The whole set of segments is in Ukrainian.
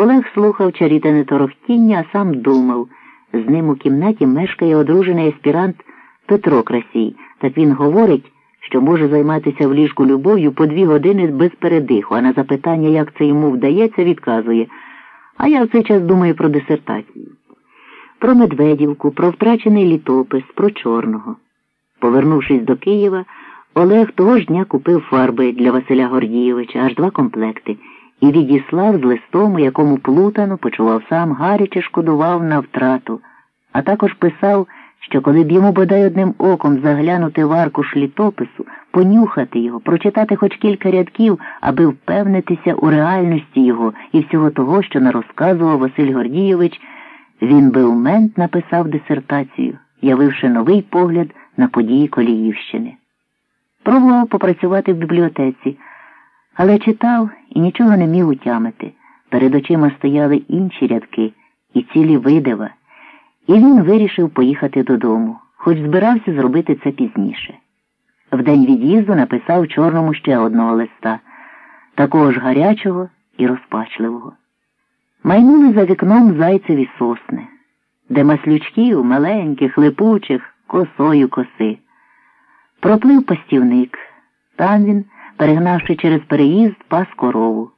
Олег слухав чарітане торохтіння, а сам думав. З ним у кімнаті мешкає одружений аспірант Петро Красій. Так він говорить, що може займатися в ліжку любов'ю по дві години без передиху, а на запитання, як це йому вдається, відказує. А я в цей час думаю про дисертацію. Про Медведівку, про втрачений літопис, про Чорного. Повернувшись до Києва, Олег того ж дня купив фарби для Василя Гордійовича, аж два комплекти, і відіслав з листом, у якому плутано почував сам гаряче шкодував на втрату, а також писав, що коли б йому бодай одним оком заглянути в аркуш літопису, понюхати його, прочитати хоч кілька рядків, аби впевнитися у реальності його і всього того, що нарозказував Василь Гордійович, він би умент написав дисертацію, явивши новий погляд на події Коліївщини. Пробував попрацювати в бібліотеці, але читав і нічого не міг утямити. Перед очима стояли інші рядки і цілі видива, і він вирішив поїхати додому, хоч збирався зробити це пізніше. В день від'їзду написав чорному ще одного листа, такого ж гарячого і розпачливого. Майнули за вікном зайцеві сосни, де маслючків маленьких, липучих, косою коси. Проплив пастівник. Там він, перегнавши через переїзд, пас корову.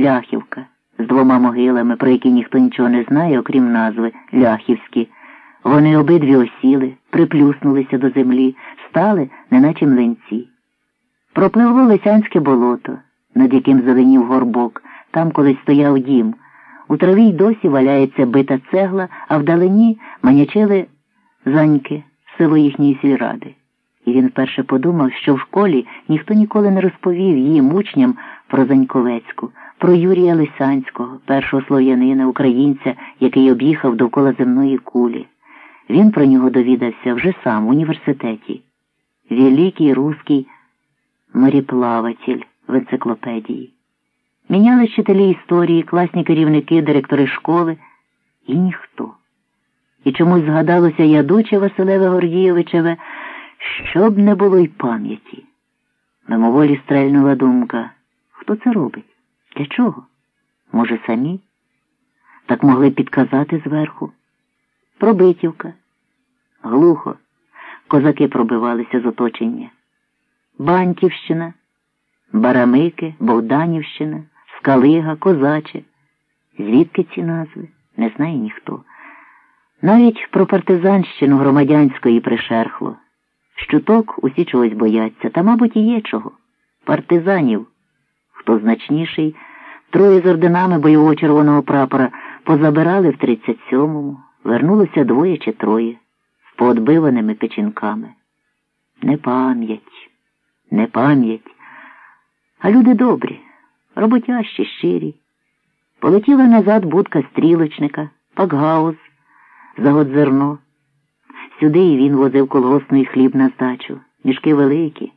Ляхівка з двома могилами, про які ніхто нічого не знає, окрім назви Ляхівські. Вони обидві осіли, приплюснулися до землі, стали, неначе млинці. Пропливло Лисянське болото, над яким зеленів горбок, там колись стояв дім. У траві й досі валяється бита цегла, а вдалині манячили заньки, село їхньої сільради. І він вперше подумав, що в школі ніхто ніколи не розповів їм учням про Заньковецьку, про Юрія Лисянського, першого слов'янина, українця, який об'їхав довкола земної кулі. Він про нього довідався вже сам в університеті. Великий русский моріплаватель в енциклопедії. Міняли вчителі історії, класні керівники, директори школи і ніхто. І чомусь згадалося ядуче Василеве Гордійовичеве, щоб не було й пам'яті. Мимоволі стрельнула думка. Хто це робить? Для чого? Може, самі? Так могли підказати зверху. Пробитівка. Глухо. Козаки пробивалися з оточення. Бантівщина, Барамики, Богданівщина, Скалига, Козаче. Звідки ці назви? Не знає ніхто. Навіть про партизанщину громадянської пришерхло. Щуток усі чогось бояться, та, мабуть, і є чого. Партизанів, хто значніший, троє з орденами бойового червоного прапора позабирали в 37-му, вернулося двоє чи троє з поотбиваними печінками. Не пам'ять, не пам'ять. А люди добрі, роботящі, щирі. Полетіла назад будка стрілочника, пакгаус, заготзерно. Сюди і він возив колгосний хліб на здачу, мішки великі.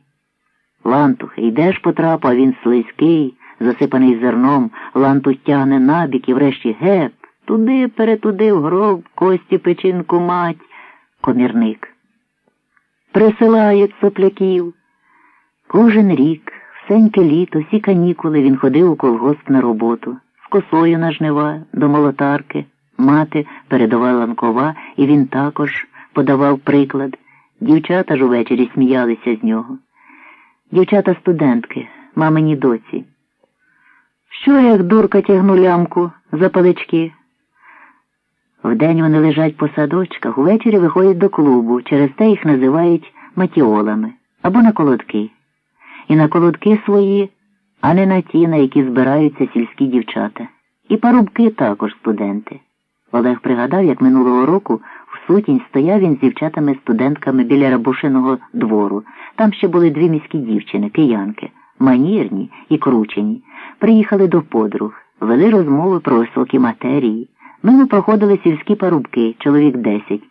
Лантухи, йдеш по трапу, а він слизький, засипаний зерном, лантух тягне набік і врешті геп, туди, перетуди, в гроб, кості печінку мать, комірник. Присилають сопляків. Кожен рік, всеньке літо, всі канікули він ходив у колгосп на роботу, з косою на жнива, до молотарки. Мати передавала ланкова, і він також подавав приклад. Дівчата ж увечері сміялися з нього. Дівчата студентки, мамині доці. Що, як дурка тягну лямку за палички? Вдень вони лежать по садочках, увечері виходять до клубу, через те їх називають матіолами або на колодки. І на колодки свої, а не на ті, на які збираються сільські дівчата. І парубки також студенти. Олег пригадав, як минулого року сутінь стояв він з дівчатами-студентками біля рабушиного двору. Там ще були дві міські дівчини, киянки, манірні і кручені. Приїхали до подруг, вели розмови про високі матерії. Мимо проходили сільські парубки, чоловік десять,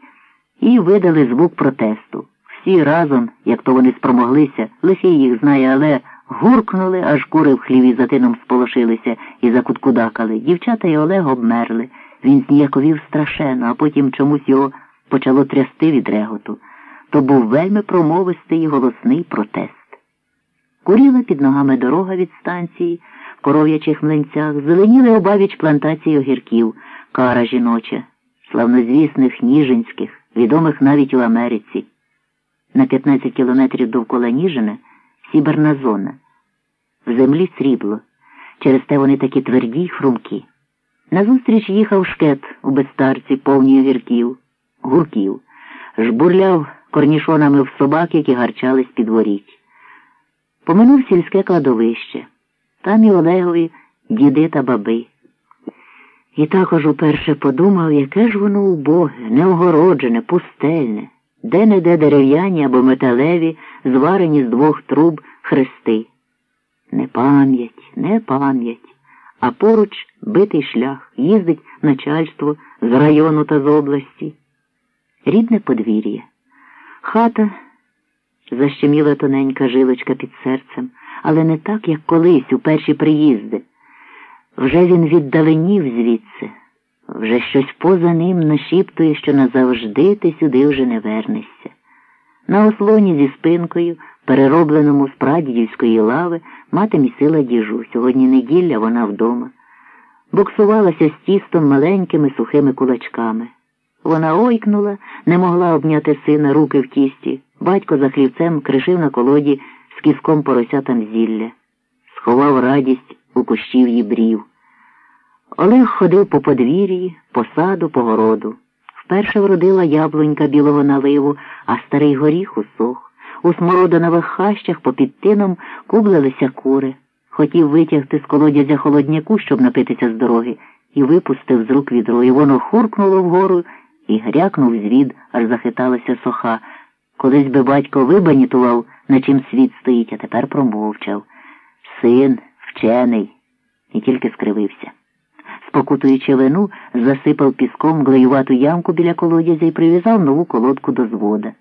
і видали звук протесту. Всі разом, як то вони спромоглися, лихий їх знає, але гуркнули, аж кури в хліві за тином сполошилися і закуткудакали. Дівчата й Олег обмерли. Він зніяковів страшенно, а потім чомусь його почало трясти від реготу. То був вельми промовистий і голосний протест. Куріла під ногами дорога від станції. коров'ячих млинцях, зеленіли обабіч плантації огірків, кара жіноча, славнозвісних Ніжинських, відомих навіть у Америці. На 15 кілометрів довкола Ніжина сіберна зона. В землі срібло. Через те вони такі тверді й хрумкі. Назустріч їхав шкет у безстарці, повні огірків, гурків, жбурляв корнішонами в собак, які гарчали з-під воріть. Поминув сільське кладовище. Там і Олегові діди та баби. І також уперше подумав, яке ж воно убоге, неогороджене, пустельне, де не де дерев'яні або металеві, зварені з двох труб хрести. Не пам'ять, не пам'ять, а поруч битий шлях, їздить начальство з району та з області. Рідне подвір'я. Хата защеміла тоненька жилочка під серцем, але не так, як колись у перші приїзди. Вже він віддаленів звідси, вже щось поза ним нашіптує, що назавжди ти сюди вже не вернешся. На ослоні зі спинкою, переробленому з прадідівської лави, мати місила діжу. Сьогодні неділя вона вдома. Буксувалася з тістом маленькими сухими кулачками. Вона ойкнула, не могла обняти сина руки в тісті. Батько за хлівцем кришив на колоді з кіском поросятам зілля, сховав радість у кущів'ї брів. Олег ходив по подвір'ї, по саду, по городу. Вперше вродила яблунька білого наливу, а старий горіх усох. У смородинових хащах попід тином кублилися кури. Хотів витягти з колодязя холодняку, щоб напитися з дороги, і випустив з рук відро, і воно хуркнуло вгору і грякнув звід, аж захиталася соха. Колись би батько вибанітував, на чим світ стоїть, а тепер промовчав. Син, вчений, і тільки скривився. Спокутуючи вину, засипав піском глеювату ямку біля колодязя і прив'язав нову колодку до звода.